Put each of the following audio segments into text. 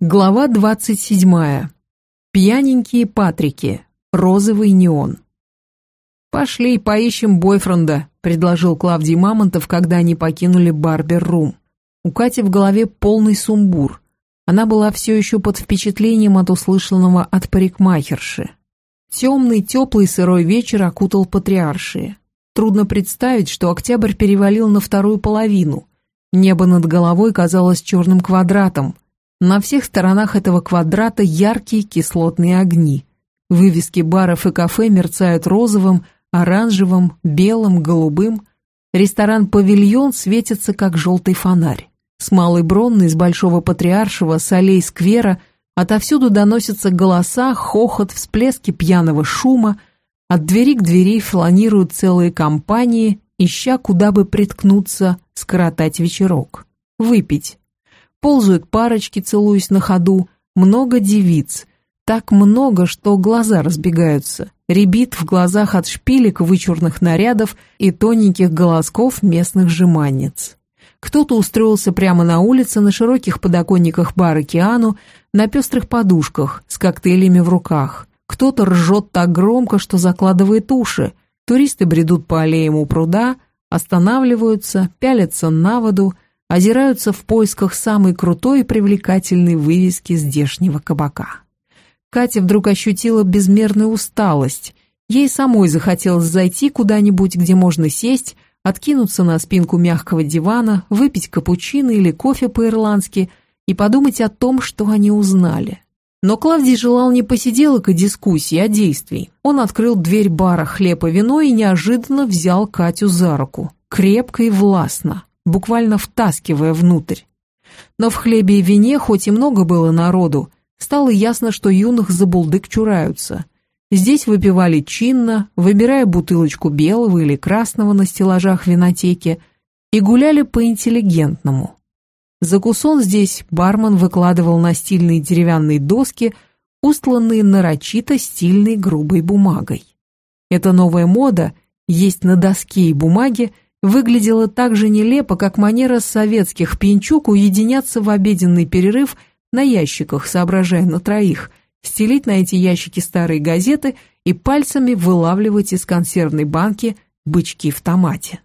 Глава 27. Пьяненькие Патрики. Розовый неон. «Пошли, поищем бойфренда», — предложил Клавдий Мамонтов, когда они покинули Барбер-рум. У Кати в голове полный сумбур. Она была все еще под впечатлением от услышанного от парикмахерши. Темный, теплый, сырой вечер окутал патриаршие. Трудно представить, что октябрь перевалил на вторую половину. Небо над головой казалось черным квадратом — на всех сторонах этого квадрата яркие кислотные огни. Вывески баров и кафе мерцают розовым, оранжевым, белым, голубым. Ресторан «Павильон» светится, как желтый фонарь. С Малой Бронной, с Большого Патриаршего, с аллей сквера отовсюду доносятся голоса, хохот, всплески пьяного шума. От двери к двери фланируют целые компании, ища, куда бы приткнуться, скоротать вечерок. Выпить ползают парочки, целуясь на ходу, много девиц. Так много, что глаза разбегаются. Ребит в глазах от шпилек вычурных нарядов и тоненьких голосков местных жеманниц. Кто-то устроился прямо на улице на широких подоконниках бар «Океану», на пестрых подушках, с коктейлями в руках. Кто-то ржет так громко, что закладывает уши. Туристы бредут по аллеям у пруда, останавливаются, пялятся на воду, озираются в поисках самой крутой и привлекательной вывески здешнего кабака. Катя вдруг ощутила безмерную усталость. Ей самой захотелось зайти куда-нибудь, где можно сесть, откинуться на спинку мягкого дивана, выпить капучино или кофе по-ирландски и подумать о том, что они узнали. Но Клавдий желал не посиделок и дискуссий, а действий. Он открыл дверь бара «Хлеб и вино» и неожиданно взял Катю за руку. Крепко и властно буквально втаскивая внутрь. Но в хлебе и вине, хоть и много было народу, стало ясно, что юных забулдык чураются. Здесь выпивали чинно, выбирая бутылочку белого или красного на стеллажах винотеки, и гуляли по-интеллигентному. Закусон здесь бармен выкладывал на стильные деревянные доски, устланные нарочито стильной грубой бумагой. Эта новая мода есть на доске и бумаге – выглядело так же нелепо, как манера советских пьянчук уединяться в обеденный перерыв на ящиках, соображая на троих, стелить на эти ящики старые газеты и пальцами вылавливать из консервной банки бычки в томате.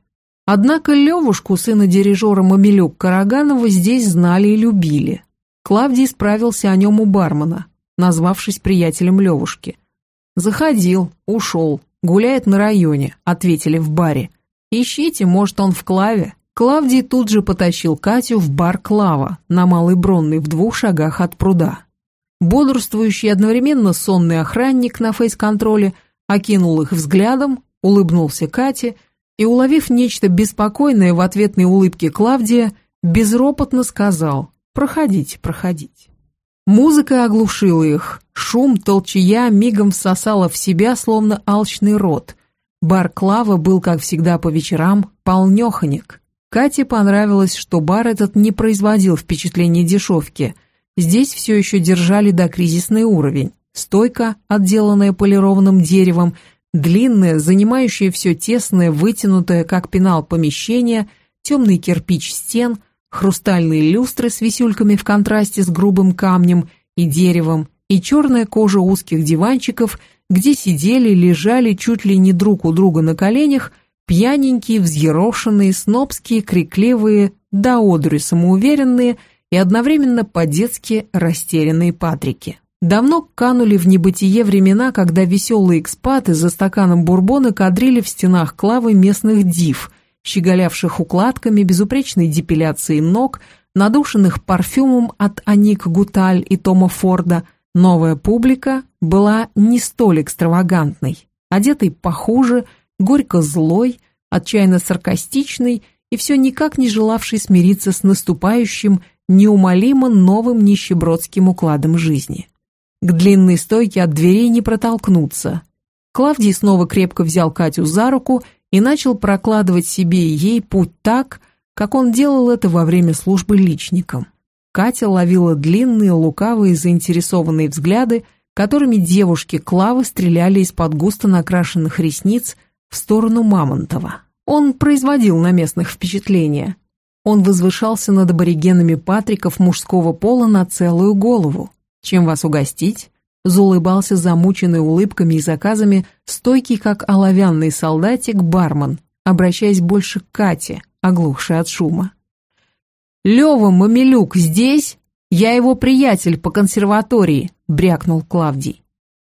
Однако Левушку, сына дирижера Мамилюк Караганова, здесь знали и любили. Клавдий справился о нем у бармена, назвавшись приятелем Левушки. «Заходил, ушел, гуляет на районе», — ответили в баре. «Ищите, может, он в Клаве». Клавдий тут же потащил Катю в бар Клава на Малой Бронной в двух шагах от пруда. Бодрствующий одновременно сонный охранник на фейс-контроле окинул их взглядом, улыбнулся Кате и, уловив нечто беспокойное в ответной улыбке Клавдия, безропотно сказал «Проходите, проходите». Музыка оглушила их, шум, толчья мигом всосала в себя, словно алчный рот, Бар Клава был, как всегда по вечерам, полнеханик. Кате понравилось, что бар этот не производил впечатления дешевки. Здесь все еще держали докризисный уровень. Стойка, отделанная полированным деревом, длинное, занимающее все тесное, вытянутое, как пенал, помещение, темный кирпич стен, хрустальные люстры с висюльками в контрасте с грубым камнем и деревом, и черная кожа узких диванчиков – где сидели, лежали чуть ли не друг у друга на коленях пьяненькие, взъерошенные, снобские, крикливые, да одури самоуверенные и одновременно по-детски растерянные патрики. Давно канули в небытие времена, когда веселые экспаты за стаканом бурбона кадрили в стенах клавы местных див, щеголявших укладками, безупречной депиляцией ног, надушенных парфюмом от Аник Гуталь и Тома Форда – Новая публика была не столь экстравагантной, одетой похуже, горько злой, отчаянно саркастичной и все никак не желавшей смириться с наступающим, неумолимо новым нищебродским укладом жизни. К длинной стойке от дверей не протолкнуться. Клавдий снова крепко взял Катю за руку и начал прокладывать себе и ей путь так, как он делал это во время службы личником. Катя ловила длинные, лукавые, заинтересованные взгляды, которыми девушки Клавы стреляли из-под густо накрашенных ресниц в сторону Мамонтова. Он производил на местных впечатление. Он возвышался над аборигенами Патриков мужского пола на целую голову. «Чем вас угостить?» Заулыбался замученный улыбками и заказами, стойкий как оловянный солдатик, бармен, обращаясь больше к Кате, оглохшей от шума. «Лёва Мамилюк здесь? Я его приятель по консерватории», — брякнул Клавдий.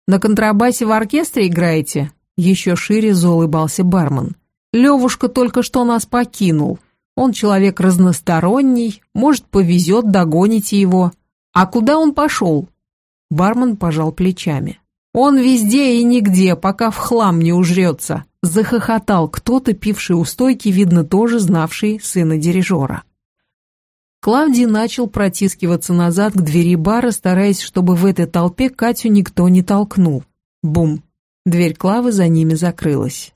«На контрабасе в оркестре играете?» Еще шире заулыбался бармен. «Левушка только что нас покинул. Он человек разносторонний, может, повезет, догоните его. А куда он пошел?» Бармен пожал плечами. «Он везде и нигде, пока в хлам не ужрется», — захохотал кто-то, пивший у стойки, видно, тоже знавший сына дирижера. Клавдий начал протискиваться назад к двери бара, стараясь, чтобы в этой толпе Катю никто не толкнул. Бум! Дверь Клавы за ними закрылась.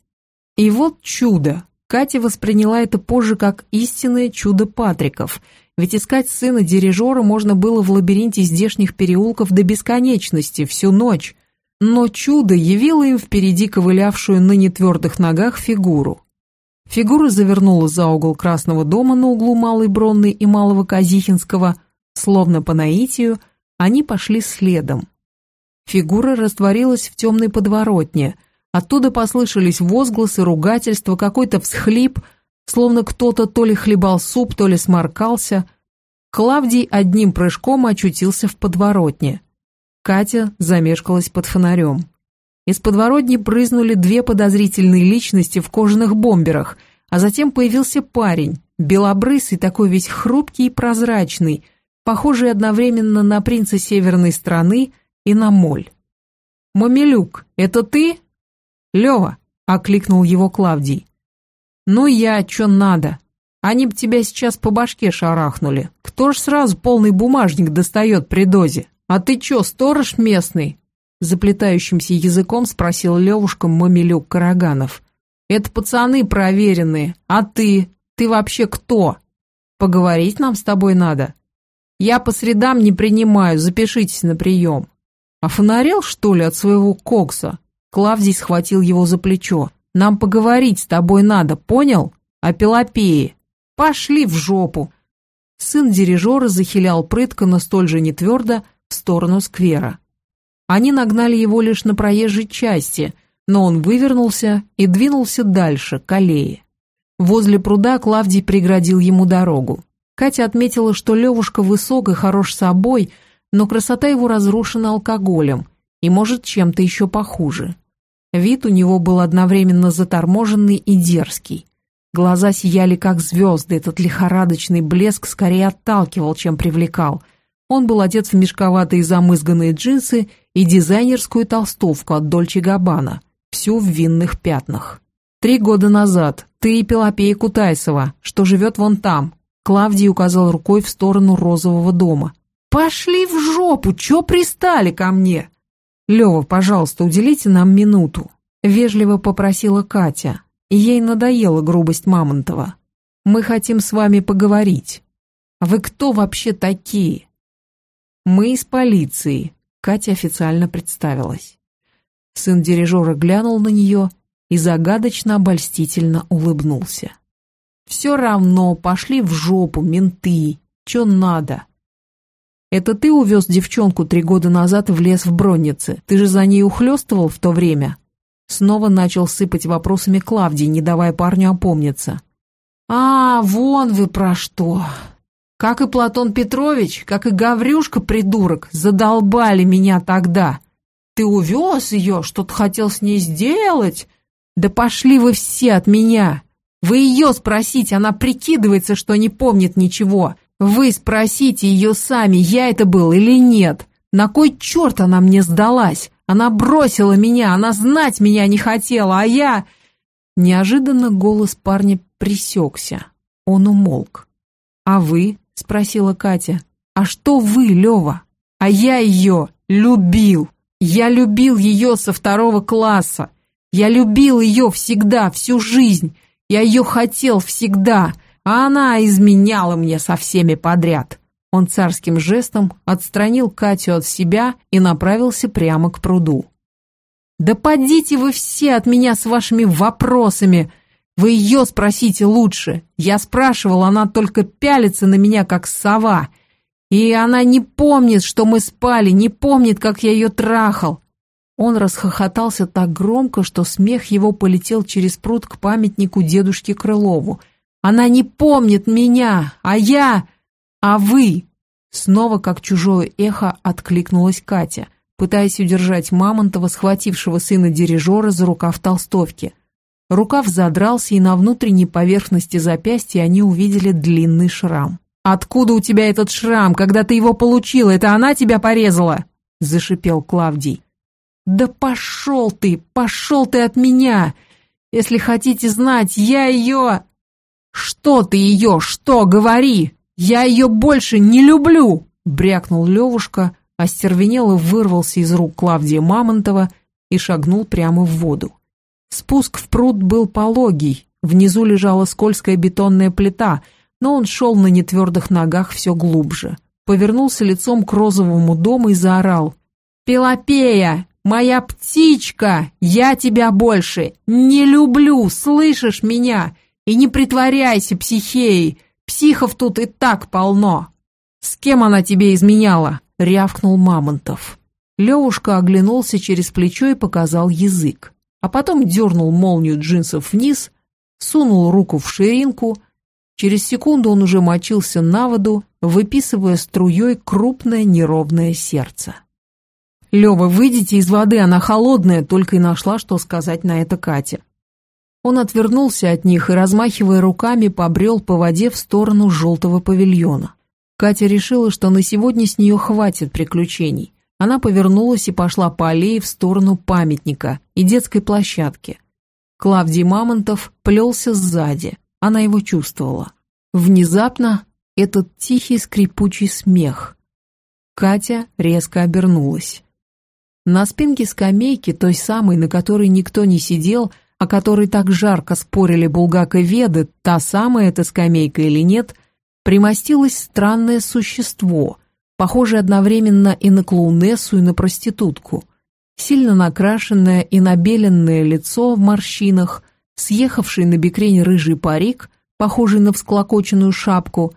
И вот чудо! Катя восприняла это позже как истинное чудо Патриков, ведь искать сына дирижера можно было в лабиринте здешних переулков до бесконечности, всю ночь. Но чудо явило им впереди ковылявшую на нетвердых ногах фигуру. Фигура завернула за угол Красного дома на углу Малой Бронной и Малого Казихинского, словно по наитию, они пошли следом. Фигура растворилась в темной подворотне. Оттуда послышались возгласы, ругательства, какой-то всхлип, словно кто-то то ли хлебал суп, то ли сморкался. Клавдий одним прыжком очутился в подворотне. Катя замешкалась под фонарем. Из подворотни прызнули две подозрительные личности в кожаных бомберах, а затем появился парень, белобрысый, такой весь хрупкий и прозрачный, похожий одновременно на принца северной страны и на моль. «Мамилюк, это ты?» «Лева», — окликнул его Клавдий. «Ну я, чё надо? Они б тебя сейчас по башке шарахнули. Кто ж сразу полный бумажник достает при дозе? А ты чё, сторож местный?» Заплетающимся языком спросил Левушка Мамилюк Караганов. «Это пацаны проверенные. А ты? Ты вообще кто? Поговорить нам с тобой надо. Я по средам не принимаю, запишитесь на прием». «А фонарел, что ли, от своего кокса?» Клавдий схватил его за плечо. «Нам поговорить с тобой надо, понял? О Пелопее. Пошли в жопу!» Сын дирижера захилял прытко, но столь же нетвердо, в сторону сквера. Они нагнали его лишь на проезжей части, но он вывернулся и двинулся дальше, к аллее. Возле пруда Клавдий преградил ему дорогу. Катя отметила, что Левушка высок и хорош собой, но красота его разрушена алкоголем и, может, чем-то еще похуже. Вид у него был одновременно заторможенный и дерзкий. Глаза сияли как звезды, этот лихорадочный блеск скорее отталкивал, чем привлекал. Он был одет в мешковатые замызганные джинсы и дизайнерскую толстовку от Дольче Габбана, всю в винных пятнах. «Три года назад ты и Пелопея Кутайсова, что живет вон там», Клавдий указал рукой в сторону розового дома. «Пошли в жопу! Чё пристали ко мне?» «Лёва, пожалуйста, уделите нам минуту», — вежливо попросила Катя. Ей надоела грубость Мамонтова. «Мы хотим с вами поговорить. Вы кто вообще такие?» «Мы из полиции», — Катя официально представилась. Сын дирижера глянул на нее и загадочно-обольстительно улыбнулся. «Все равно пошли в жопу, менты, чё надо?» Это ты увез девчонку три года назад в лес в Броннице. Ты же за ней ухлёстывал в то время?» Снова начал сыпать вопросами Клавдий, не давая парню опомниться. «А, вон вы про что!» Как и Платон Петрович, как и Гаврюшка-придурок, задолбали меня тогда. Ты увез ее, что-то хотел с ней сделать? Да пошли вы все от меня. Вы ее спросите, она прикидывается, что не помнит ничего. Вы спросите ее сами, я это был или нет. На кой черт она мне сдалась? Она бросила меня, она знать меня не хотела, а я...» Неожиданно голос парня присекся. Он умолк. «А вы?» — спросила Катя. «А что вы, Лева? А я ее любил. Я любил ее со второго класса. Я любил ее всегда, всю жизнь. Я ее хотел всегда а она изменяла мне со всеми подряд. Он царским жестом отстранил Катю от себя и направился прямо к пруду. «Да подите вы все от меня с вашими вопросами!» Вы ее спросите лучше. Я спрашивал, она только пялится на меня, как сова. И она не помнит, что мы спали, не помнит, как я ее трахал. Он расхохотался так громко, что смех его полетел через пруд к памятнику дедушке Крылову. «Она не помнит меня, а я... а вы!» Снова, как чужое эхо, откликнулась Катя, пытаясь удержать Мамонтова, схватившего сына дирижера за рукав толстовки. Рукав задрался, и на внутренней поверхности запястья они увидели длинный шрам. «Откуда у тебя этот шрам? Когда ты его получила, это она тебя порезала?» – зашипел Клавдий. «Да пошел ты, пошел ты от меня! Если хотите знать, я ее...» «Что ты ее, что, говори! Я ее больше не люблю!» Брякнул Левушка, остервенело вырвался из рук Клавдия Мамонтова и шагнул прямо в воду. Спуск в пруд был пологий, внизу лежала скользкая бетонная плита, но он шел на нетвердых ногах все глубже. Повернулся лицом к розовому дому и заорал. «Пелопея, Моя птичка, я тебя больше не люблю, слышишь меня? И не притворяйся психеей, психов тут и так полно. С кем она тебе изменяла? рявкнул Мамонтов. Левушка оглянулся через плечо и показал язык, а потом дернул молнию джинсов вниз, сунул руку в ширинку. Через секунду он уже мочился на воду, выписывая струей крупное неровное сердце. «Лёва, выйдите из воды, она холодная», только и нашла, что сказать на это Катя. Он отвернулся от них и, размахивая руками, побрел по воде в сторону желтого павильона. Катя решила, что на сегодня с нее хватит приключений. Она повернулась и пошла по аллее в сторону памятника и детской площадки. Клавдий Мамонтов плелся сзади, она его чувствовала. Внезапно этот тихий скрипучий смех. Катя резко обернулась. На спинке скамейки, той самой, на которой никто не сидел, о которой так жарко спорили Булгак и Веды, та самая эта скамейка или нет, примостилось странное существо, похожее одновременно и на клоунессу, и на проститутку. Сильно накрашенное и набеленное лицо в морщинах, съехавший на бекрень рыжий парик, похожий на всклокоченную шапку.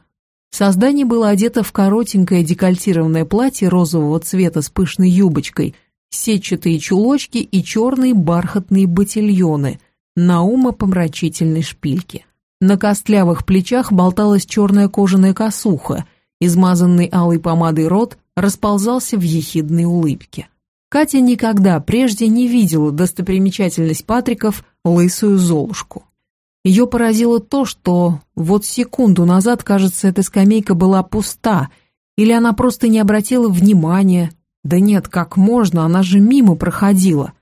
Создание было одето в коротенькое декольтированное платье розового цвета с пышной юбочкой – сетчатые чулочки и черные бархатные ботильоны на умопомрачительной шпильке. На костлявых плечах болталась черная кожаная косуха, измазанный алой помадой рот расползался в ехидной улыбке. Катя никогда прежде не видела достопримечательность Патриков лысую золушку. Ее поразило то, что вот секунду назад, кажется, эта скамейка была пуста, или она просто не обратила внимания, да нет, как можно, она же мимо проходила.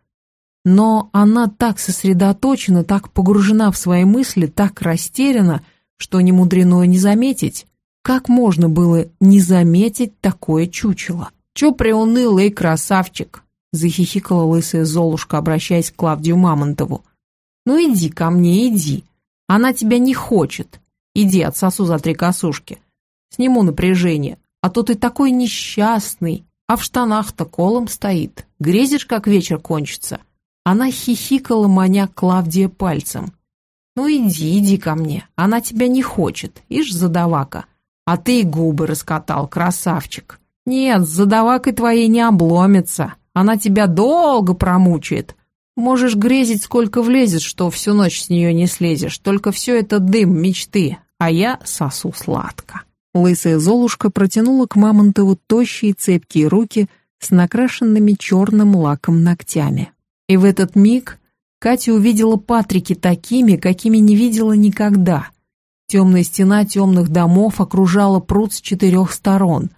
Но она так сосредоточена, так погружена в свои мысли, так растеряна, что не мудрено не заметить. Как можно было не заметить такое чучело? «Чё приуныл, красавчик?» — захихикала лысая Золушка, обращаясь к Клавдию Мамонтову. «Ну иди ко мне, иди. Она тебя не хочет. Иди, отсосу за три косушки. Сниму напряжение, а то ты такой несчастный, а в штанах-то колом стоит. Грезишь, как вечер кончится?» Она хихикала, маня Клавдия пальцем. «Ну иди, иди ко мне, она тебя не хочет, ишь, задавака. А ты губы раскатал, красавчик. Нет, с задавакой твоей не обломится, она тебя долго промучает. Можешь грезить, сколько влезет, что всю ночь с нее не слезешь, только все это дым, мечты, а я сосу сладко». Лысая Золушка протянула к Мамонтову тощие цепкие руки с накрашенными черным лаком ногтями. И в этот миг Катя увидела Патрики такими, какими не видела никогда. Темная стена темных домов окружала пруд с четырех сторон.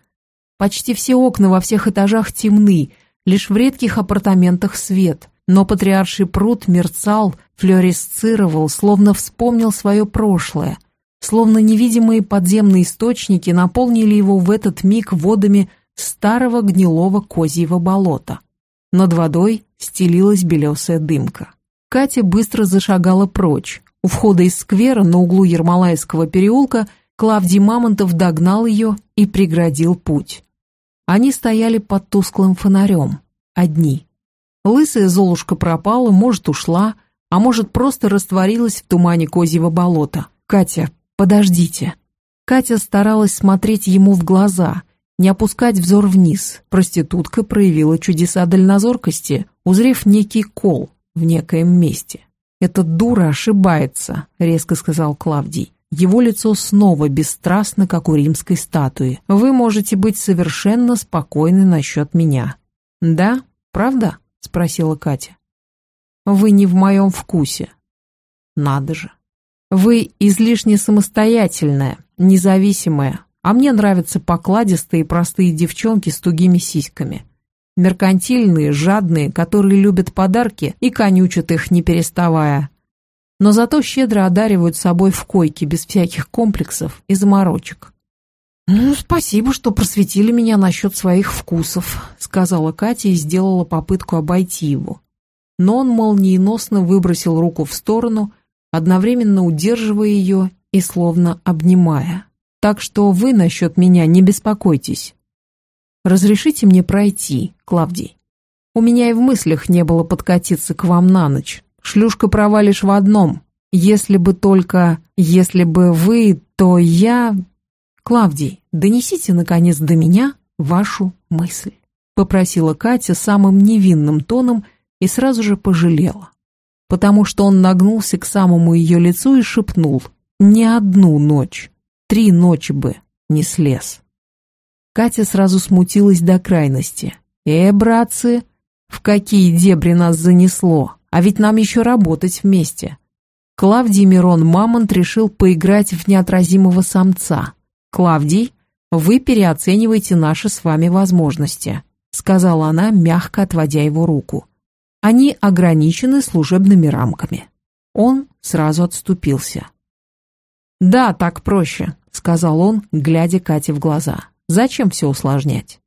Почти все окна во всех этажах темны, лишь в редких апартаментах свет. Но патриарший пруд мерцал, флюоресцировал, словно вспомнил свое прошлое – словно невидимые подземные источники наполнили его в этот миг водами старого гнилого козьего болота. Над водой стелилась белесая дымка. Катя быстро зашагала прочь. У входа из сквера на углу Ермолаевского переулка Клавдий Мамонтов догнал ее и преградил путь. Они стояли под тусклым фонарем, одни. Лысая Золушка пропала, может, ушла, а может, просто растворилась в тумане козьего болота. «Катя, подождите». Катя старалась смотреть ему в глаза, не опускать взор вниз. Проститутка проявила чудеса дальнозоркости, узрев некий кол в некоем месте. «Эта дура ошибается», — резко сказал Клавдий. Его лицо снова бесстрастно, как у римской статуи. «Вы можете быть совершенно спокойны насчет меня». «Да? Правда?» — спросила Катя. «Вы не в моем вкусе». «Надо же». «Вы излишне самостоятельная, независимая, а мне нравятся покладистые простые девчонки с тугими сиськами. Меркантильные, жадные, которые любят подарки и конючат их, не переставая. Но зато щедро одаривают собой в койке, без всяких комплексов и заморочек. «Ну, спасибо, что просветили меня насчет своих вкусов», сказала Катя и сделала попытку обойти его. Но он молниеносно выбросил руку в сторону, одновременно удерживая ее и словно обнимая. Так что вы насчет меня не беспокойтесь. Разрешите мне пройти, Клавдий. У меня и в мыслях не было подкатиться к вам на ночь. Шлюшка права лишь в одном. Если бы только... Если бы вы, то я... Клавдий, донесите, наконец, до меня вашу мысль. Попросила Катя самым невинным тоном и сразу же пожалела. Потому что он нагнулся к самому ее лицу и шепнул «Не одну ночь, Три ночи бы не слез. Катя сразу смутилась до крайности. «Э, братцы, в какие дебри нас занесло, а ведь нам еще работать вместе». Клавдий Мирон Мамонт решил поиграть в неотразимого самца. «Клавдий, вы переоцениваете наши с вами возможности», сказала она, мягко отводя его руку. «Они ограничены служебными рамками». Он сразу отступился. «Да, так проще», — сказал он, глядя Кате в глаза. «Зачем все усложнять?»